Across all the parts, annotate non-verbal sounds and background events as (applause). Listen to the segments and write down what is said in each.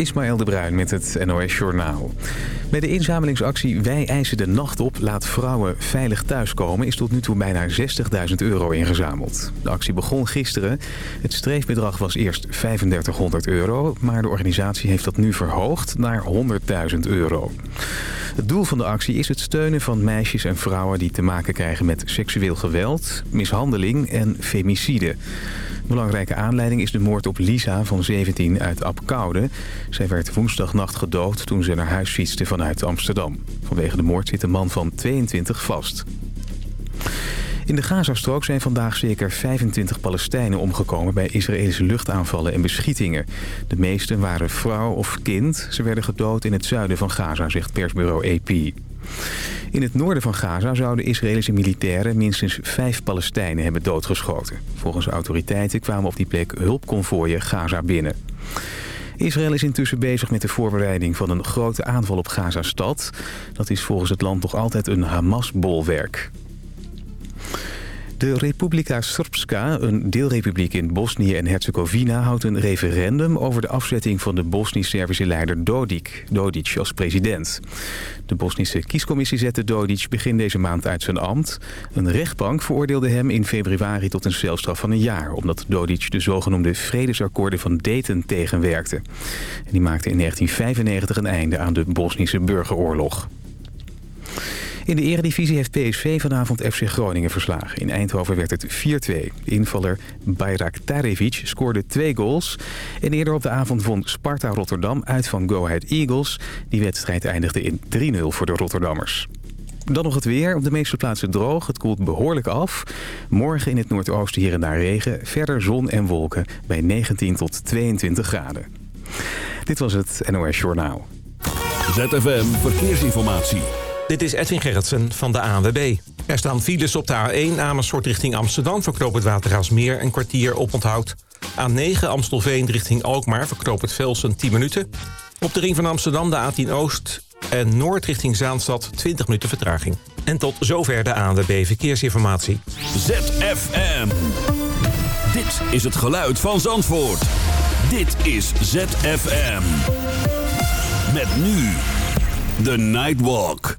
Ismaël de Bruin met het NOS Journaal. Bij de inzamelingsactie Wij eisen de nacht op, laat vrouwen veilig thuiskomen... is tot nu toe bijna 60.000 euro ingezameld. De actie begon gisteren. Het streefbedrag was eerst 3500 euro... maar de organisatie heeft dat nu verhoogd naar 100.000 euro. Het doel van de actie is het steunen van meisjes en vrouwen... die te maken krijgen met seksueel geweld, mishandeling en femicide. Belangrijke aanleiding is de moord op Lisa van 17 uit Apkoude. Zij werd woensdagnacht gedood toen ze naar huis fietste vanuit Amsterdam. Vanwege de moord zit een man van 22 vast. In de Gazastrook zijn vandaag zeker 25 Palestijnen omgekomen... bij Israëlische luchtaanvallen en beschietingen. De meesten waren vrouw of kind. Ze werden gedood in het zuiden van Gaza, zegt persbureau AP. In het noorden van Gaza zouden Israëlische militairen minstens vijf Palestijnen hebben doodgeschoten. Volgens autoriteiten kwamen op die plek hulpconvooien Gaza binnen. Israël is intussen bezig met de voorbereiding van een grote aanval op Gaza-stad. Dat is volgens het land nog altijd een Hamas-bolwerk. De Republika Srpska, een deelrepubliek in Bosnië en Herzegovina... houdt een referendum over de afzetting van de Bosnisch-Servische leider Dodik, Dodic als president. De Bosnische kiescommissie zette Dodic begin deze maand uit zijn ambt. Een rechtbank veroordeelde hem in februari tot een celstraf van een jaar... omdat Dodic de zogenoemde vredesakkoorden van Dayton tegenwerkte. En die maakte in 1995 een einde aan de Bosnische burgeroorlog. In de eredivisie heeft PSV vanavond FC Groningen verslagen. In Eindhoven werd het 4-2. De invaller Bayraktarevic scoorde twee goals. En eerder op de avond won Sparta Rotterdam uit van Go Ahead Eagles. Die wedstrijd eindigde in 3-0 voor de Rotterdammers. Dan nog het weer. Op de meeste plaatsen droog. Het koelt behoorlijk af. Morgen in het noordoosten hier en daar regen. Verder zon en wolken bij 19 tot 22 graden. Dit was het NOS Journaal. ZFM Verkeersinformatie. Dit is Edwin Gerritsen van de ANWB. Er staan files op de A1 Amersfoort richting Amsterdam... verknoop het Watergaasmeer een kwartier op onthoud. A9 Amstelveen richting Alkmaar verknoop het Velsen 10 minuten. Op de ring van Amsterdam de A10 Oost en Noord richting Zaanstad 20 minuten vertraging. En tot zover de ANWB Verkeersinformatie. ZFM. Dit is het geluid van Zandvoort. Dit is ZFM. Met nu de Nightwalk.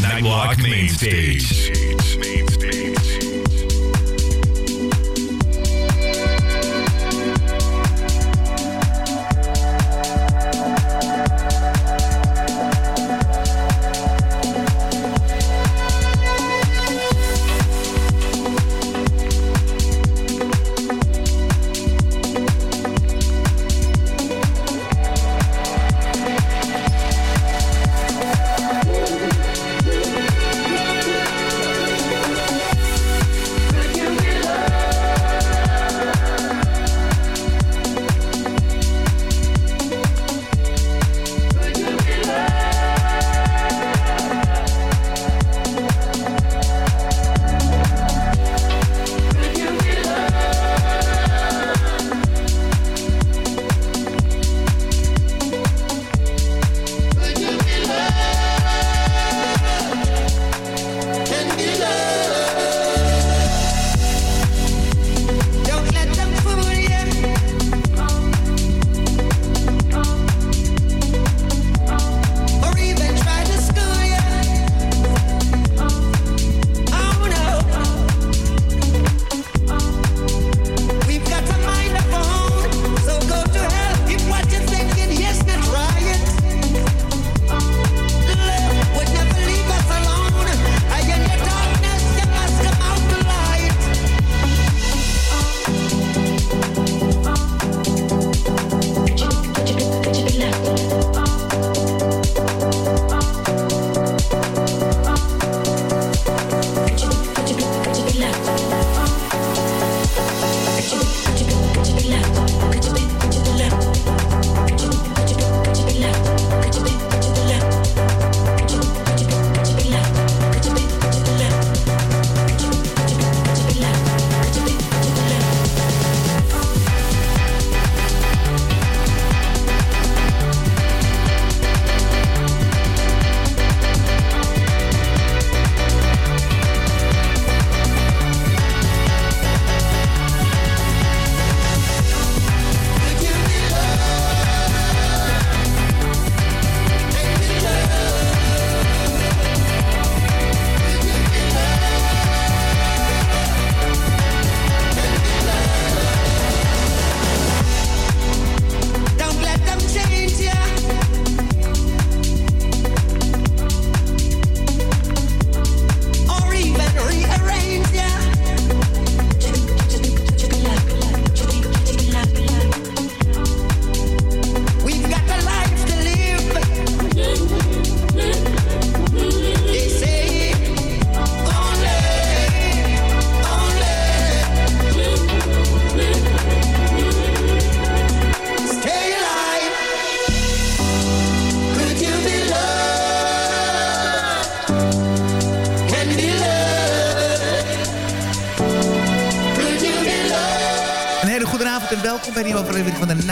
Nightwalk Main Stage. welkom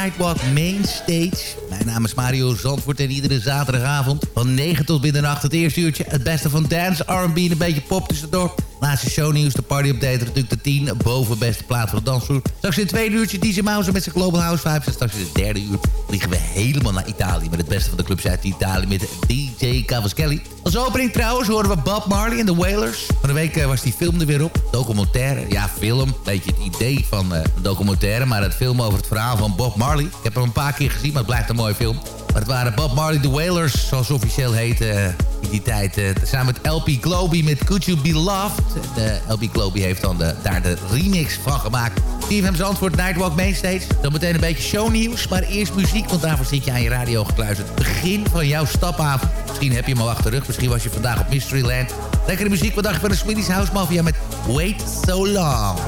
Nightwalk Mainstage. Mijn naam is Mario Zandvoort en iedere zaterdagavond van 9 tot middernacht het eerste uurtje. Het beste van dance, R&B en een beetje pop tussendoor. Laatste shownieuws, de party update, natuurlijk de 10. Boven beste plaat van de dansvloer. Straks in het tweede uurtje DJ Mouse met zijn Global House Vibes. En straks in het derde uur vliegen we helemaal naar Italië... met het beste van de clubs uit Italië met DJ Cavaschelli. Als opening trouwens horen we Bob Marley en de Wailers. Van de week eh, was die film er weer op. Documentaire, ja film. Beetje het idee van uh, documentaire... maar het film over het verhaal van Bob Marley. Ik heb hem een paar keer gezien, maar het blijft een mooie film. Maar het waren Bob Marley, de Wailers, zoals officieel heette uh, in die tijd. Uh, samen met LP Globy met Could You Be Loved. De LP Globy heeft dan daar de remix van gemaakt. TFM's antwoord Nightwalk Mainstage. Dan meteen een beetje shownieuws, maar eerst muziek, want daarvoor zit je aan je radio gekluisterd. Begin van jouw stapavond. Misschien heb je hem al achter rug, misschien was je vandaag op Mysteryland. Lekkere muziek, wat dacht je van de Swedish House Mafia met Wait So Long.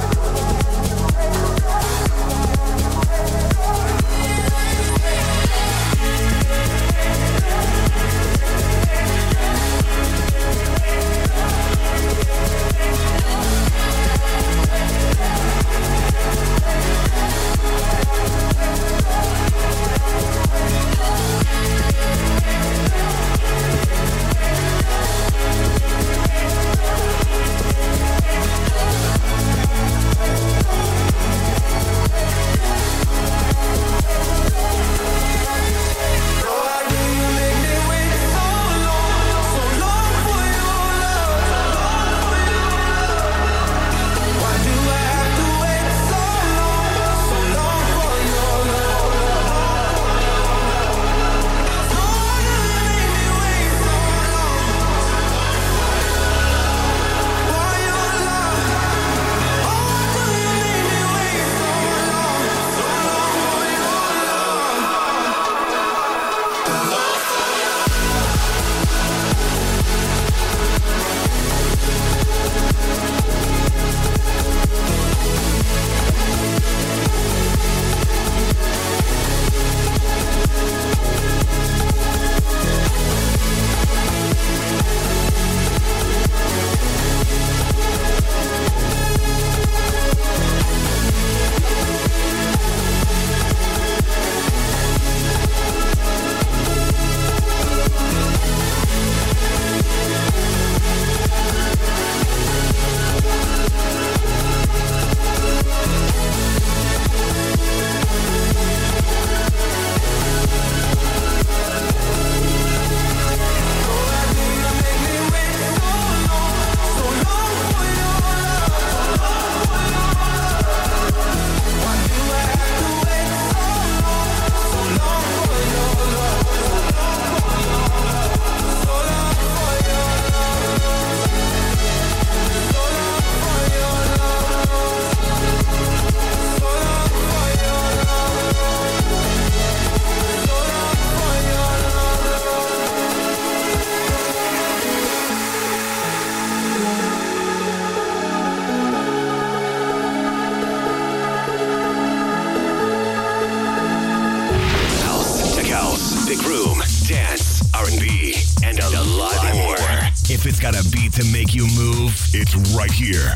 Yeah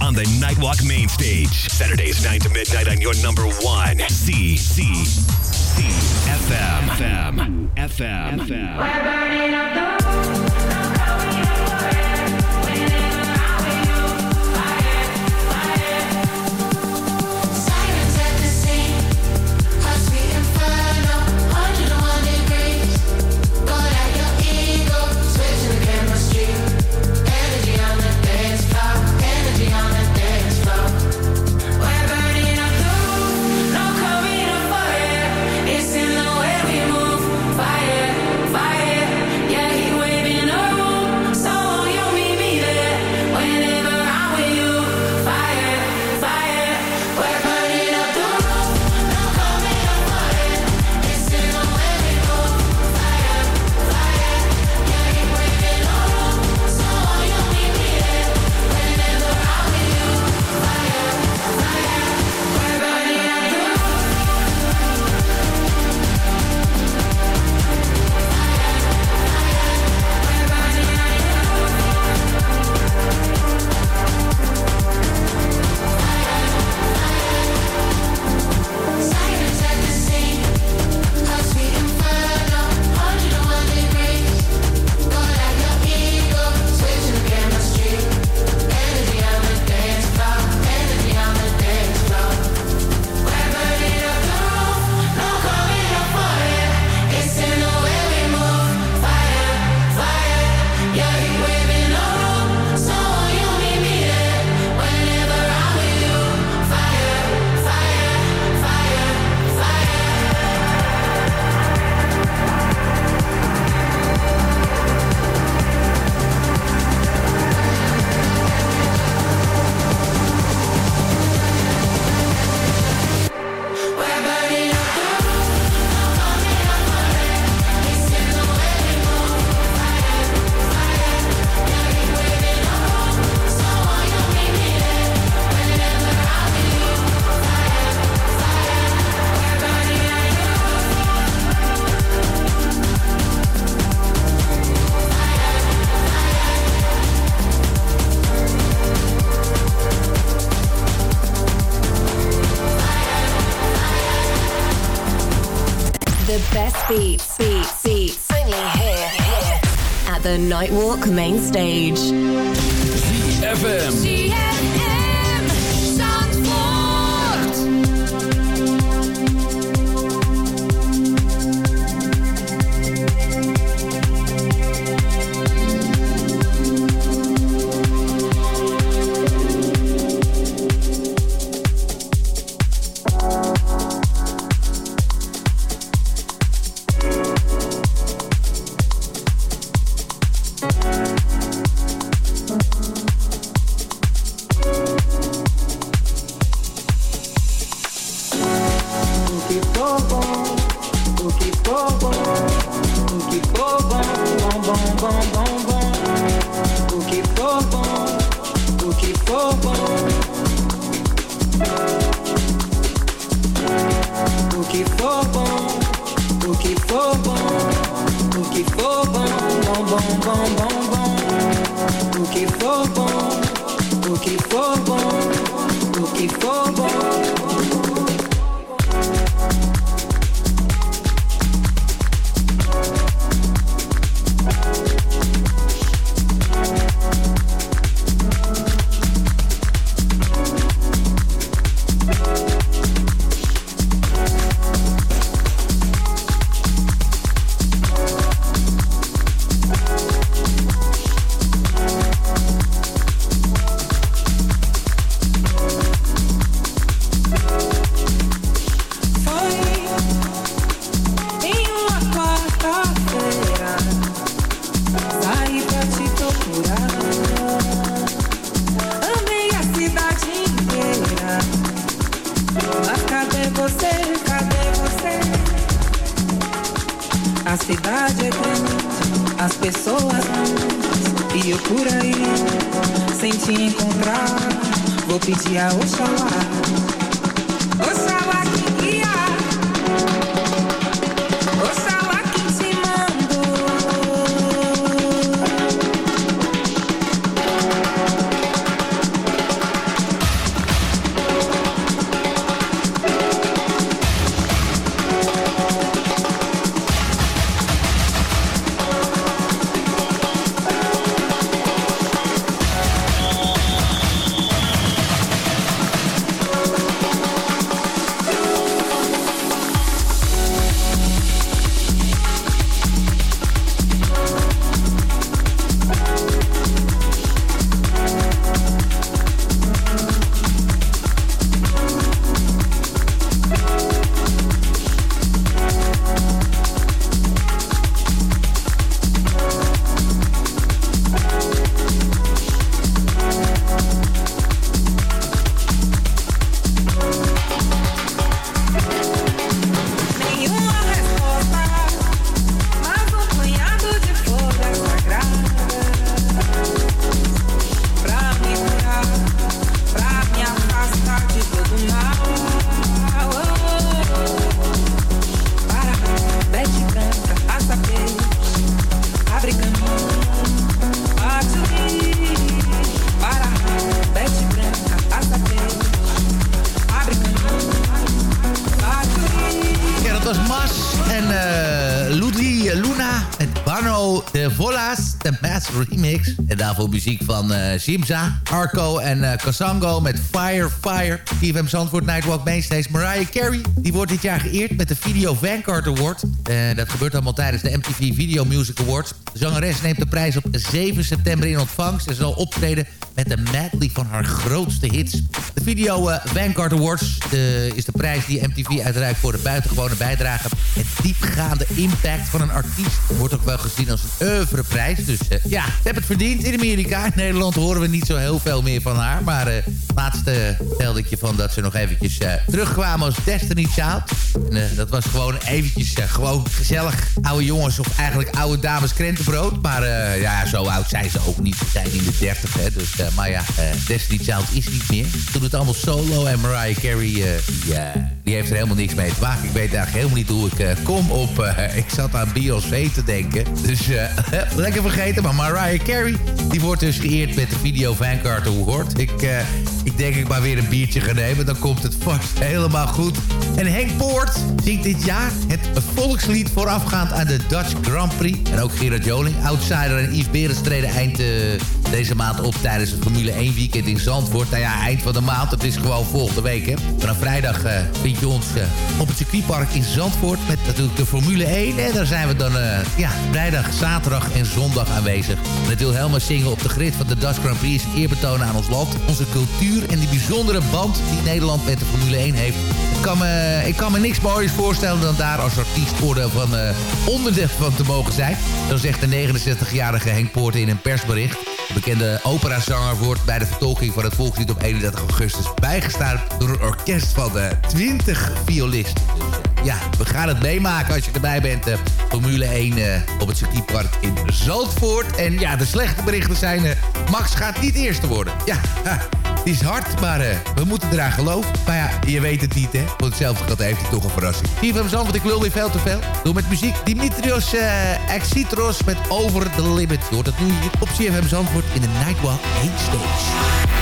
best beats, beats, beats. Only here, here. At the Nightwalk main stage. ZFM. eu por aí, sem te encontrar, vou pedir a Oxalá daarvoor muziek van uh, Arco en uh, Casango met Fire Fire. TFM Zandvoort Nightwalk Mainstays. Mariah Carey, die wordt dit jaar geëerd met de Video Vanguard Award. Uh, dat gebeurt allemaal tijdens de MTV Video Music Awards. De zangeres neemt de prijs op 7 september in ontvangst... en zal optreden met de medley van haar grootste hits. De Video Vanguard Awards is de prijs die MTV uitreikt voor de buitengewone bijdrage... en diepgaande impact van een artiest. Wordt ook wel gezien als een oeuvreprijs. Dus ja, ze hebben het verdiend in Amerika. In Nederland horen we niet zo heel veel meer van haar. Maar uh, laatst uh, telde ik je van dat ze nog eventjes terugkwamen als Destiny Child. En dat was gewoon eventjes gewoon gezellig. Oude jongens of eigenlijk oude dames krentenbrood. Maar ja, zo oud zijn ze ook niet. Ze zijn in de dertig, hè. Dus, maar ja, Destiny Child is niet meer. Ze doen het allemaal solo. En Mariah Carey, die heeft er helemaal niks mee te maken. Ik weet eigenlijk helemaal niet hoe ik kom op... (laughs) ik zat aan Beyoncé te denken. Dus (laughs) lekker vergeten. Maar Mariah Carey Die wordt dus geëerd met de video Vanguard Award. Ik, uh, ik denk ik maar weer een biertje ga nemen. Dan komt het vast helemaal goed. En Henk Poort zingt dit jaar het volkslied voorafgaand aan de Dutch Grand Prix. En ook Gerard Joling, outsider en Yves Berens treden eind uh, deze maand op tijdens het Formule 1 weekend in Zandvoort. Nou ja, eind van de maand. Het is gewoon volgende week, hè. Vanaf vrijdag uh, vind je ons op het circuitpark in Zandvoort. Met natuurlijk de Formule 1. En daar zijn we dan ja, vrijdag, zaterdag en zondag aanwezig. Met Wilhelmus zingen op de grid van de Dutch Grand Prix... eerbetoon aan ons land, onze cultuur... en die bijzondere band die Nederland met de Formule 1 heeft. Ik kan me, ik kan me niks moois voorstellen dan daar als artiest voordeel van uh, onderdeel van te mogen zijn. Zo zegt de 69-jarige Henk Poorten in een persbericht. De bekende operazanger wordt bij de vertolking van het volkslied op 31 augustus bijgestaan door een orkest van uh, 20 violisten. Ja, we gaan het meemaken als je erbij bent. Uh, Formule 1 uh, op het circuitpark in Zandvoort. En ja, de slechte berichten zijn... Uh, Max gaat niet eerste worden. Ja, het is hard, maar we moeten eraan geloven. Maar ja, je weet het niet, hè. Voor hetzelfde geld heeft hij toch een verrassing. CFM Zandvoort, ik wil weer veel te veel. Doe met muziek Dimitrios Exitros met Over the Limit. Je hoort het nu hier op CFM Zandvoort in de Nightwalk 1 Stage.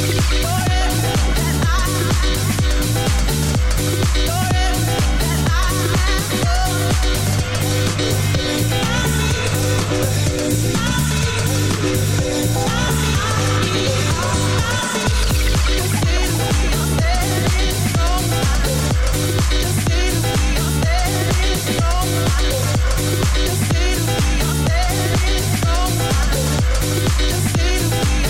Just say to be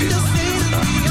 Just need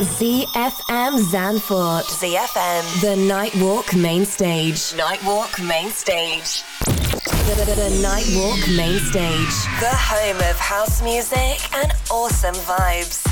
ZFM Zanfort. ZFM. The Nightwalk Main Stage. Nightwalk Main Stage. The, the, the Nightwalk Main Stage. The home of house music and awesome vibes.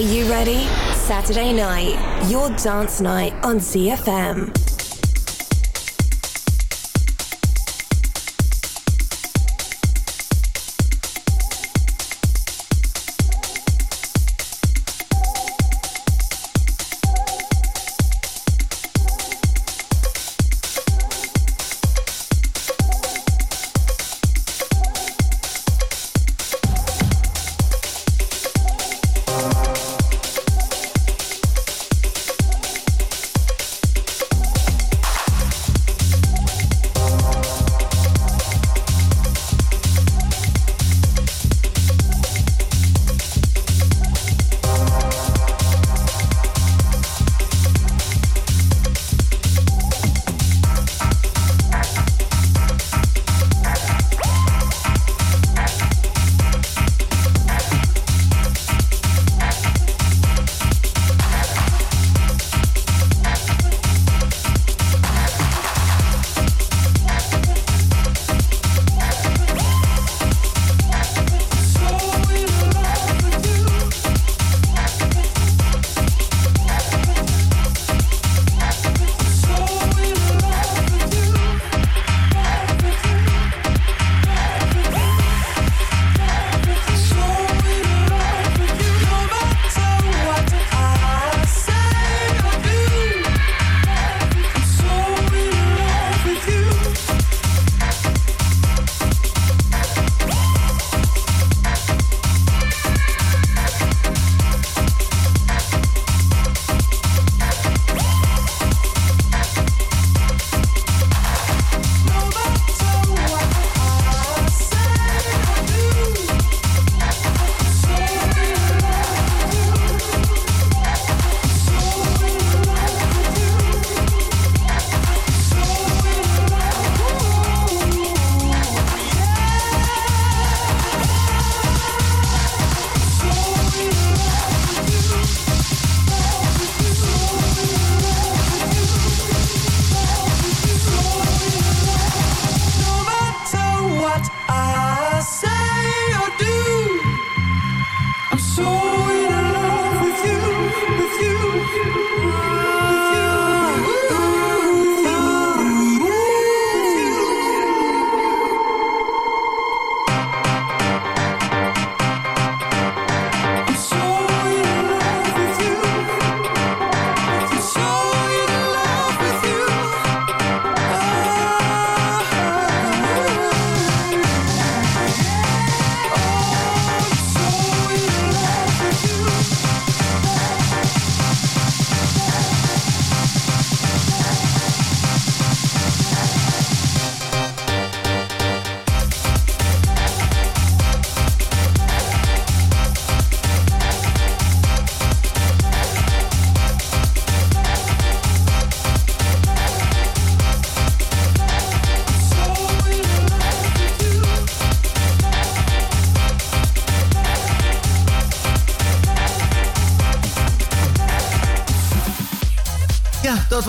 Are you ready? Saturday night, your dance night on ZFM.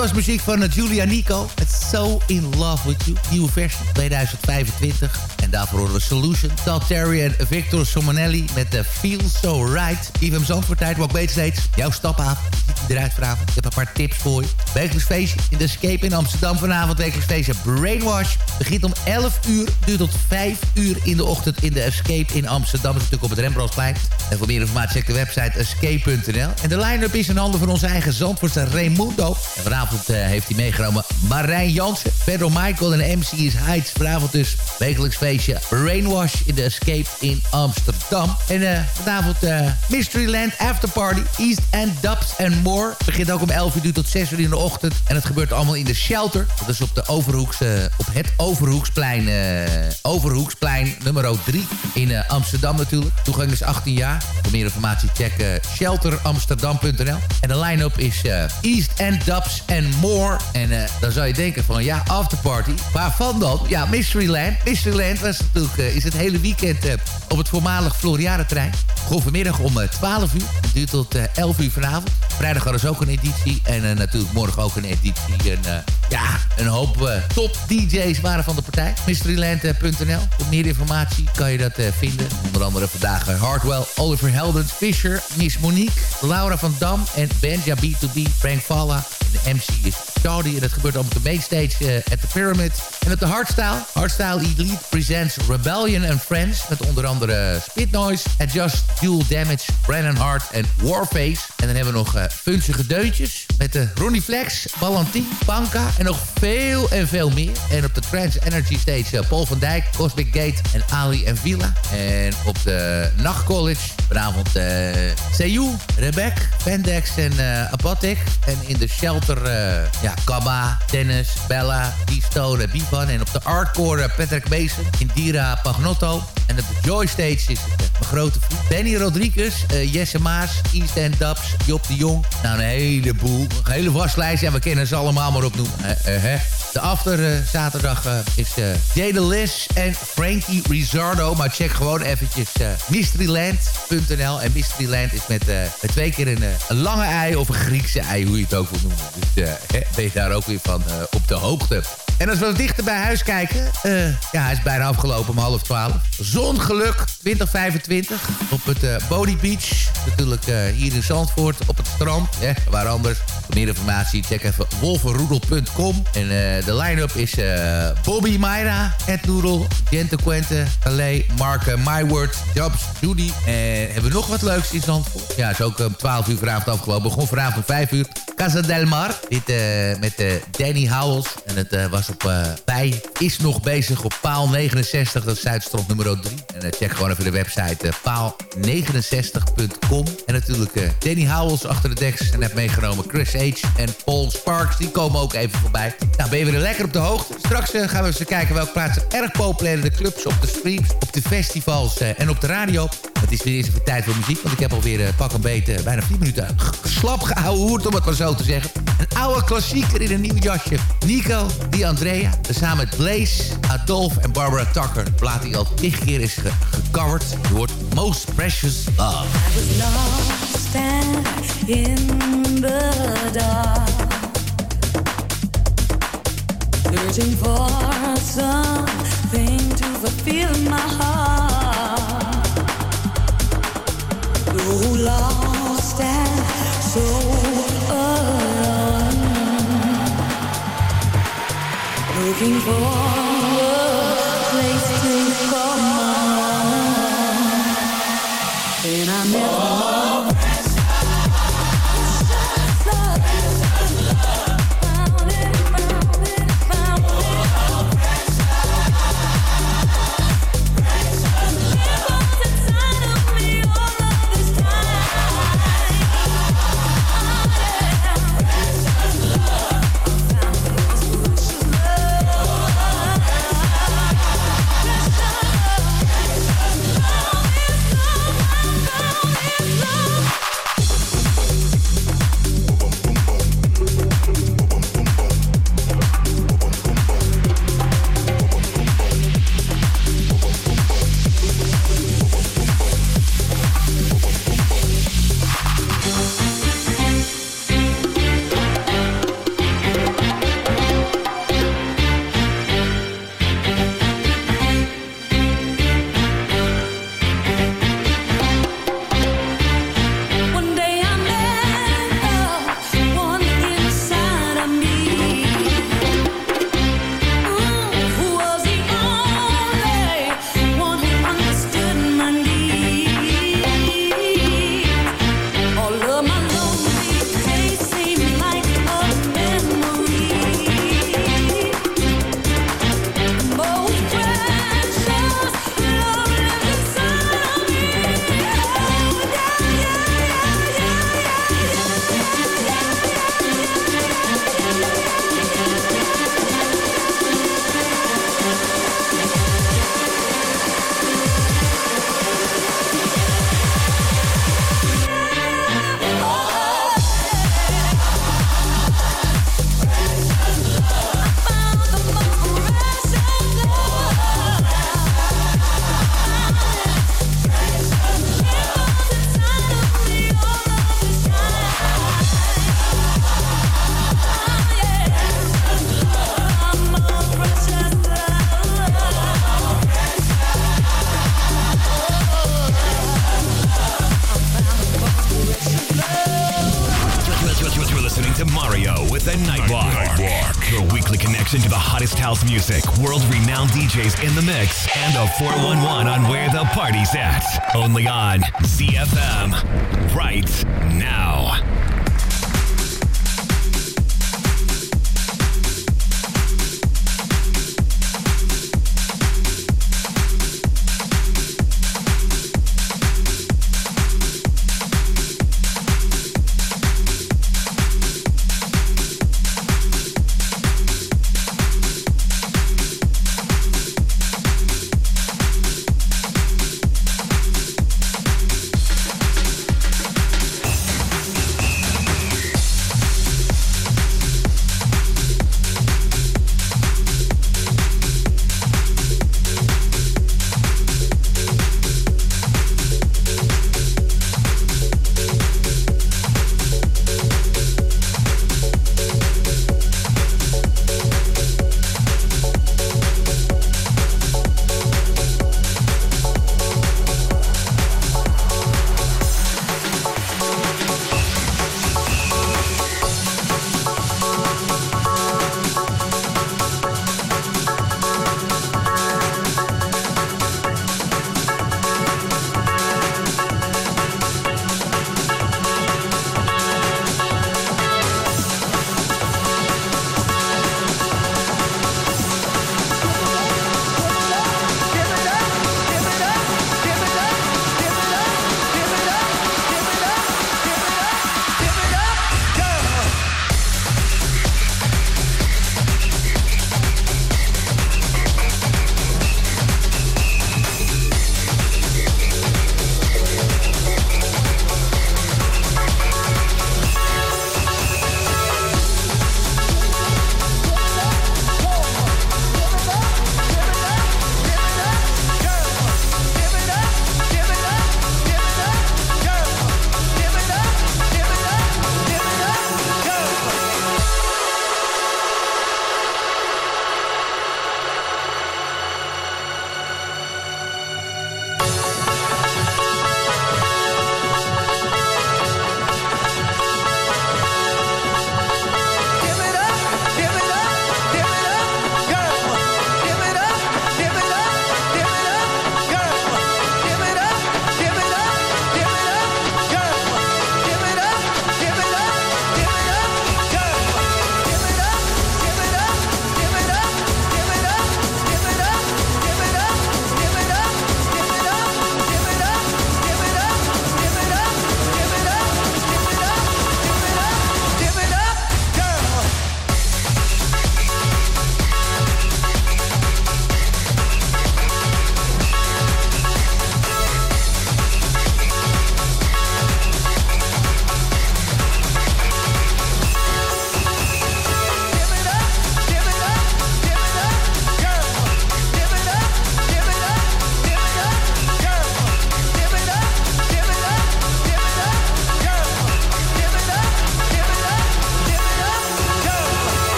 Was muziek van uh, Julia Nico. It's So In Love With You. Nieuwe versie 2025. En daarvoor horen we Solution. Tal Terry en Victor Somanelli met de Feel So Right. IFM Zandvoort tijd, wat weet steeds. Jouw stapavond. Eruit vanavond? Ik heb een paar tips voor je. Wekelijks feestje in de Escape in Amsterdam vanavond. Wekelijks feestje Brainwash. Begint om 11 uur. Duurt tot 5 uur in de ochtend in de Escape in Amsterdam. Dat is natuurlijk op het Rembrandtsplein. En voor meer informatie check de website escape.nl. En de line-up is in handen van onze eigen Zandvoortse Raimundo. En vanavond uh, heeft hij meegenomen Marijn Jansen, Pedro Michael en de MC is Heights. Vanavond dus wekelijks feestje Rainwash in de Escape in Amsterdam. En uh, vanavond uh, Mysteryland Afterparty, East End Dubs and More. Begint ook om 11 uur tot 6 uur in de ochtend. En het gebeurt allemaal in de Shelter. Dat is op, de Overhoekse, op het Overhoeksplein, Overhoeksplein nummer 3 in Amsterdam natuurlijk. Toegang is 18 jaar. Voor meer informatie check shelteramsterdam.nl. En de line-up is East End Dubs and More. En dan zou je denken van ja, afterparty. Waarvan dan? Ja, Mysteryland. Mysteryland was natuurlijk, is het hele weekend op het voormalig Floriade-trein. Gewoon vanmiddag om 12 uur. Het duurt tot 11 uur vanavond. Vrijdag hadden ze ook een editie. En natuurlijk morgen ook een editie. En ja, een hoop top DJ's waren van de partij. Mysteryland.nl. Voor meer informatie kan je dat vinden. Onder andere vandaag Hardwell, Oliver Heldens, Fisher, Miss Monique, Laura van Dam en Benja B2B, Frank Falla. En de MC is Charlie. En dat gebeurt op de mainstage uh, at the Pyramid. En op de Hardstyle. Hardstyle Elite presents Rebellion and Friends. Met onder andere Spit Noise, Adjust, Dual Damage, Brandon Hart en Warface. En dan hebben we nog uh, funzige deuntjes. Met de Ronnie Flex, Valentin, Banka en nog veel en veel meer. En op de Trans Energy Stage uh, Paul van Dijk, Cosmic Gate en Ali en Villa. En op de Nachtcollege vanavond uh, Seyou, Rebek, Pendex en uh, Apatic. En in de Shelter, ja, Kabba, Dennis, Bella, Keystone, Bivan. En op de hardcore Patrick Mason, Indira Pagnotto. En op de Joy Stage is mijn grote vriend Benny Rodriguez, uh, Jesse Maas, East End Dubs, Job de Jong. Nou, een heleboel. Een hele waslijst. En we kennen ze allemaal maar opnoemen. Uh, uh, de after zaterdag is Jade Liz en Frankie Rizzardo. Maar check gewoon eventjes mysteryland.nl. En Mysteryland is met, twee keer een, een, lange ei of een Griekse ei, hoe je het ook wil noemen. Dus ben je daar ook weer van op de hoogte. En als we wat dichter bij huis kijken... Uh, ja, hij is bijna afgelopen om half twaalf. Zongeluk 2025 op het uh, Body Beach. Natuurlijk uh, hier in Zandvoort op het strand. Hè, waar anders. Voor meer informatie check even wolvenroedel.com. En de line-up is Bobby Myra, Ed Noodle, Gente Quente, Allee, Mark Myword, Jobs, Judy. En hebben we nog wat leuks in Zandvoort? Ja, is ook om 12 uur vanavond afgelopen. Begon vanavond om 5 uur. Casa del Mar. Dit met Danny Howells. En het was op bij. Is nog bezig op paal 69. Dat is Zuidstrand nummer 3. En uh, check gewoon even de website uh, paal69.com. En natuurlijk Danny Howells achter de deks. En heb meegenomen Chris H. en Paul Sparks. Die komen ook even voorbij. Nou, ben je weer lekker op de hoogte. Straks gaan we eens kijken welke plaatsen erg populair in de clubs, op de streams, op de festivals en op de radio. Het is weer eens even tijd voor muziek. Want ik heb alweer pak een beet bijna 4 minuten slap gehouden om het maar zo te zeggen. Oude klassieker in een nieuw jasje. Nico, die Andrea, samen met Blaze, Adolf en Barbara Tucker. De plaat die al tig keer is ge gecoverd. Je wordt Most Precious Love. I was lost and in the dark Searching for something to fulfill my heart So lost and so And I never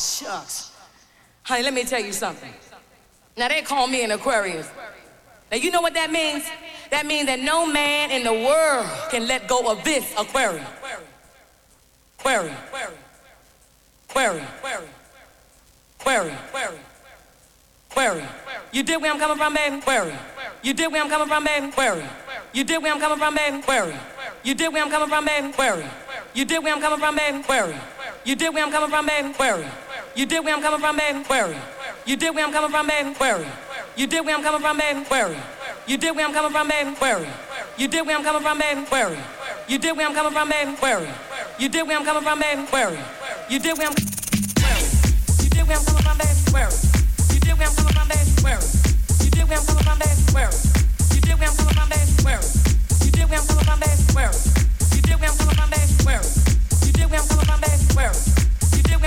shucks. Honey, let me tell you something. Now, they call me an Aquarius. Now, you know what that means? That means that no man in the world can let go of this Aquarius. Query. Query. Query. Query. Query. Query. You did where I'm coming from, baby? Query. You did where I'm coming from, baby? Query. You did where I'm coming from, baby? Query. You did where I'm coming from, baby? Query. You did where I'm coming from, baby? Query. You did where I'm coming from, baby? Query dig where I'm coming from, baby? Aquarium. You dig where I'm coming from, baby? Aquarium. You dig where I'm coming from, baby? Aquarium. You dig where I'm coming from, baby? Aquarium. You dig where I'm coming from, baby? Aquarium. You dig where I'm coming from, baby? Aquarium. You dig where I'm coming from, baby? Aquarium. You dig where I'm coming from, baby? Aquarium. You dig where I'm coming from, baby? Aquarium. You dig where I'm coming from, baby? Aquarium. You dig where I'm coming from, baby? Aquarium. You dig where I'm coming from, baby? Aquarium. You dig where I'm coming from, baby? Aquarium. You dig where I'm You You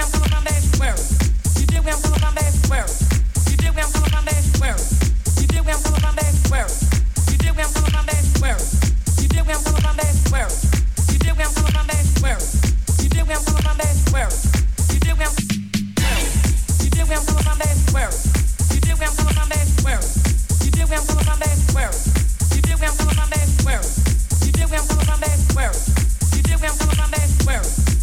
did what I'm gonna my best, where? You did what I'm gonna my best, where?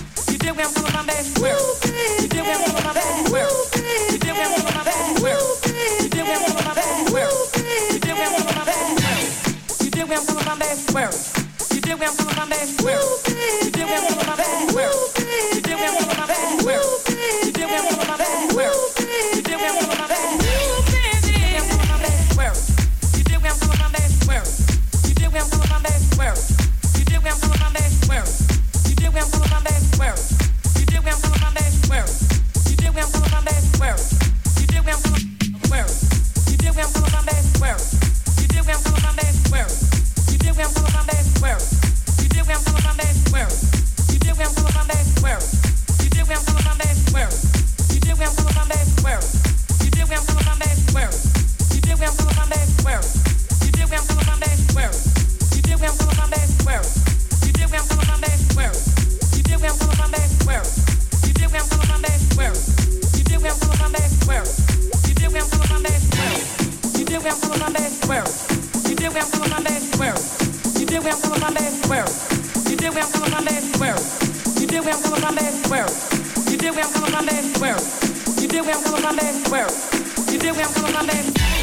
dig where I'm coming from, baby? Aquarium. You dig where I'm coming from, baby? Aquarium. You dig where I'm coming from, baby? Aquarium. You dig where I'm coming from, baby? Aquarium. You dig where I'm coming from, baby? Aquarium. You dig where I'm coming from, baby? Aquarium. You dig where I'm coming from, baby? Aquarium. You dig where I'm coming from, baby? Aquarium. You dig where I'm coming You dig where I'm coming from, baby? Where? You dig where I'm coming from, baby? Where? You dig where I'm coming from, baby?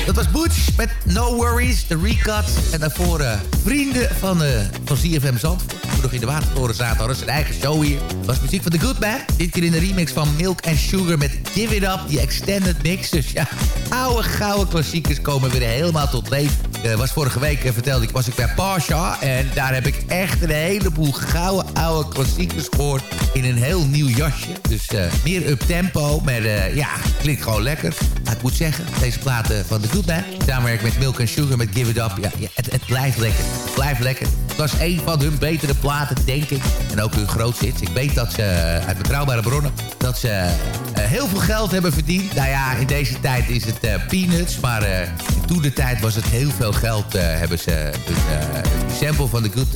Dat was Butch met No Worries, de recut. En daarvoor uh, vrienden van, uh, van ZFM Zandvoort. Toen nog in de Watertoren zaten, hadden zijn eigen show hier. Was muziek van The Good Man. Dit keer in de remix van Milk and Sugar met Give It Up, die extended mix. Dus ja, oude gouden klassiekers komen weer helemaal tot leven. Uh, was vorige week, uh, vertelde ik, was ik bij Pasha. En daar heb ik echt een heleboel gouden oude klassiekers gehoord. In een heel nieuw jasje. Dus uh, meer up-tempo. Maar ja, klinkt gewoon lekker. Ik moet zeggen, deze platen van The Good Man. Samenwerking met Milk and Sugar, met Give It Up. Ja, ja het, het, blijft lekker. Het blijft lekker. Het was een van hun betere platen, denk ik. En ook hun grootste hits. Ik weet dat ze, uit betrouwbare bronnen, dat ze heel veel geld hebben verdiend. Nou ja, in deze tijd is het peanuts. Maar in toen de tijd was het heel veel geld. hebben ze een sample van de Good,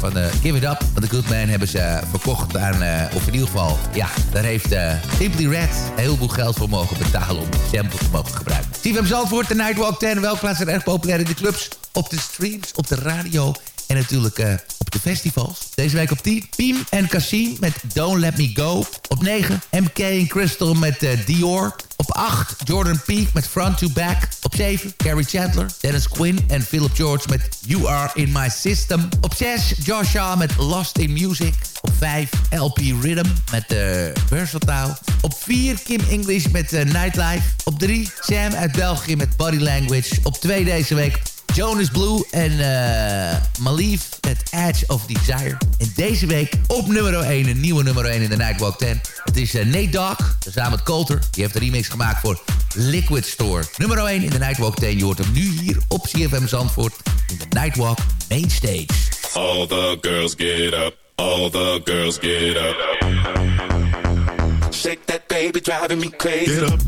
van de Give It Up, van The Good Man, hebben ze verkocht aan, of in ieder geval, ja, daar heeft Simply Red heel veel geld voor mogen betalen om die sample te mogen gebruiken. CFM Zandvoort, de Nightwalk 10, welke plaats zijn erg populair in de clubs, op de streams, op de radio en natuurlijk uh, op de festivals. Deze week op 10, Piem en Cassim met Don't Let Me Go. Op 9, MK en Crystal met uh, Dior. Op 8, Jordan Peak met Front to Back. Op 7, Carrie Chandler, Dennis Quinn en Philip George met You Are In My System. Op 6, Josh Shaw met Lost In Music. Op 5, LP Rhythm met uh, Versatile. Op 4, Kim English met Nightlife. Op 3, Sam uit België met Body Language. Op 2 deze week... Jonas Blue en uh, Malief met Edge of Desire. En deze week op nummer 1, een nieuwe nummer 1 in de Nightwalk 10. Het is uh, Nate Dogg, samen met Coulter. Die heeft een remix gemaakt voor Liquid Store. Nummer 1 in de Nightwalk 10. Je hoort hem nu hier op CFM Zandvoort in de Nightwalk Mainstage. All the girls get up. All the girls get up. Shake that baby driving me crazy. Get up.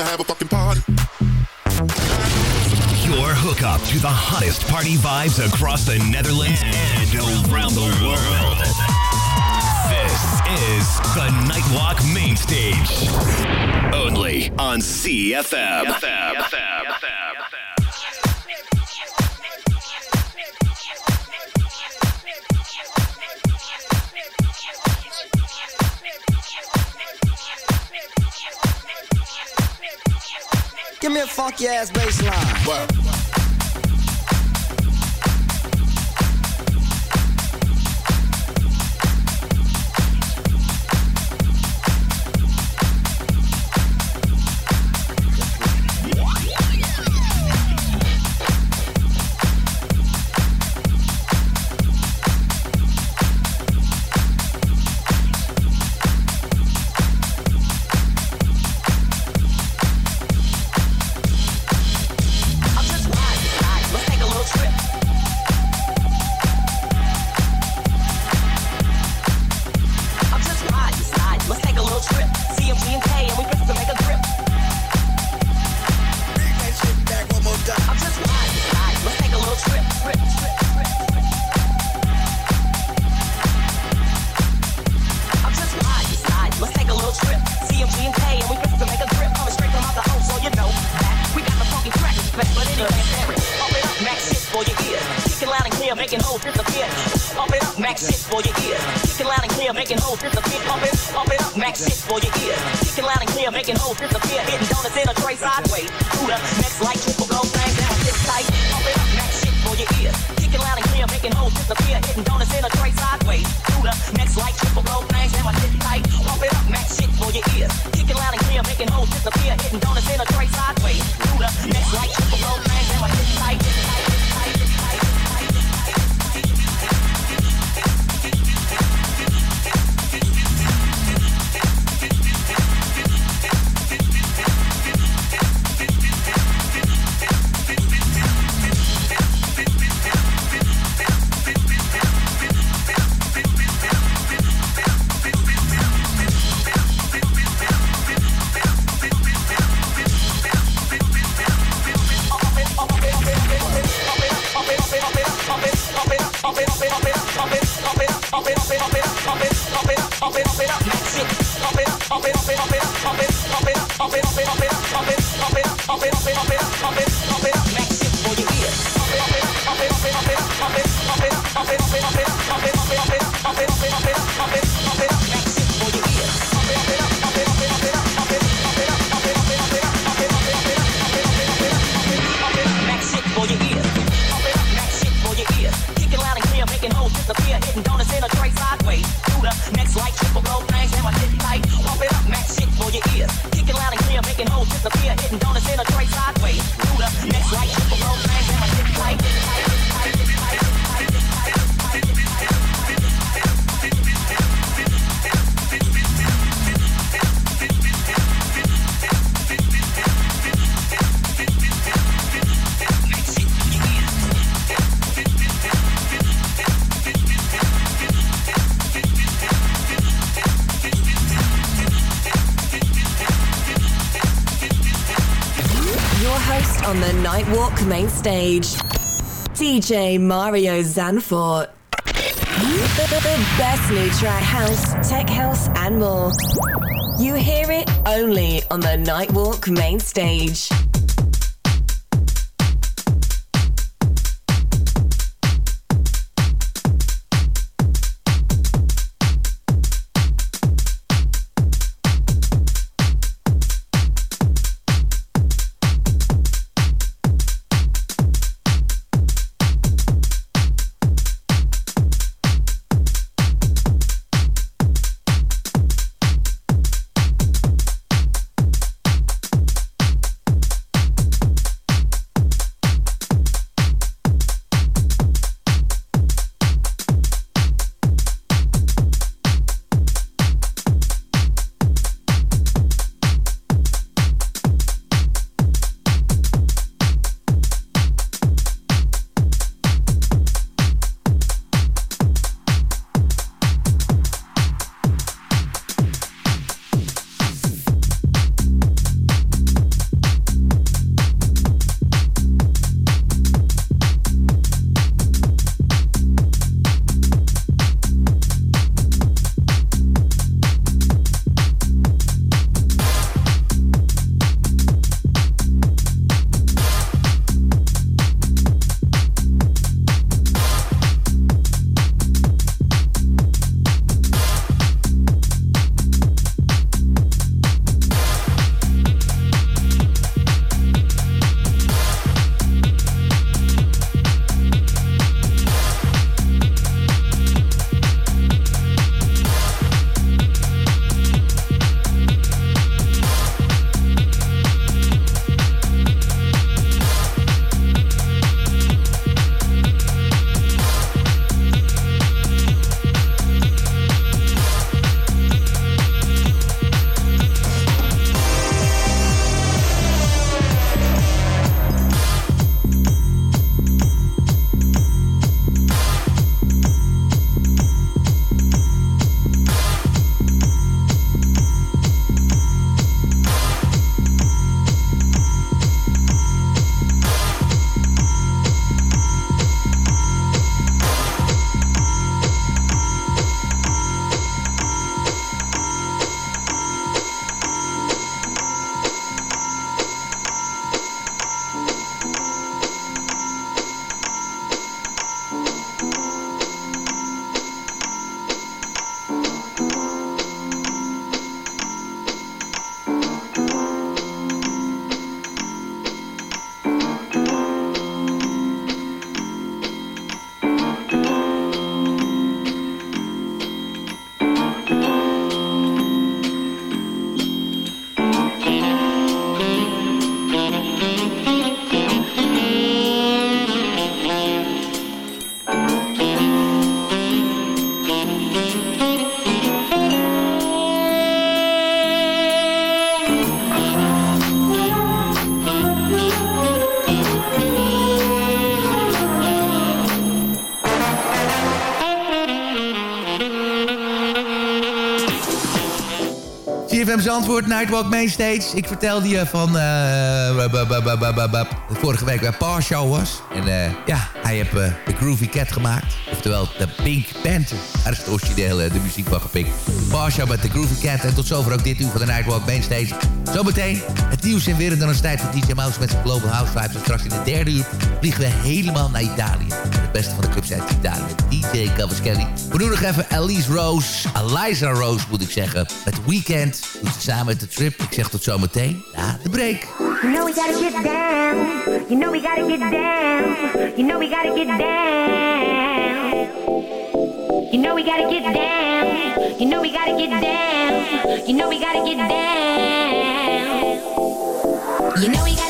To have a fucking party. Your hookup to the hottest party vibes across the Netherlands and around the world. This is the Nightwalk Main Stage. Only on CFM. Give me a funky ass bass line. Disappear. Pump it up, max shit for your ears. Kicking loud and clear, making holes disappear. Pump it, pump it up, max shit for your ears. Kicking loud and clear, making holes disappear. Hitting donuts in a tray sideways. Through the next light, triple go bang down, sit tight. Pump it up, max shit for your ears. Kicking loud and clear, making holes disappear. Hitting donuts in a tray sideways. Through the next light, triple go bang down, sit tight. Pump it up, max shit for your ears. Kicking loud and clear, making holes disappear. Hitting donuts in a tray sideways. Max it for op ears. Nightwalk main stage, DJ Mario Zanfort. The, best new track house, tech house, and more. You hear it only on the Nightwalk main stage. CFM Zandvoort, Nightwalk Mainstage. Ik vertelde je van uh, vorige week bij Paar Show was. En uh, ja, hij heeft de Groovy Cat gemaakt. Oftewel de Pink Panther. Daar is het originele de muziek van gepikt. Paar Show met de Groovy Cat. En tot zover ook dit uur van de Nightwalk Mainstage. Zometeen het nieuws en weer. En dan is het DJ Mouse met zijn Global House Vibes. En straks in de derde uur vliegen we helemaal naar Italië. Het beste van de clubs uit Italië. Met DJ Cavaschelli. We doen nog even Elise Rose. Eliza Rose moet ik zeggen. Het weekend. Doet ze samen met de trip. Ik zeg tot zometeen. Na de break. You know we gotta get down. You know we gotta get down. You know we gotta get down. You know we gotta get down. You know we gotta get down. You know we gotta get down. You know we gotta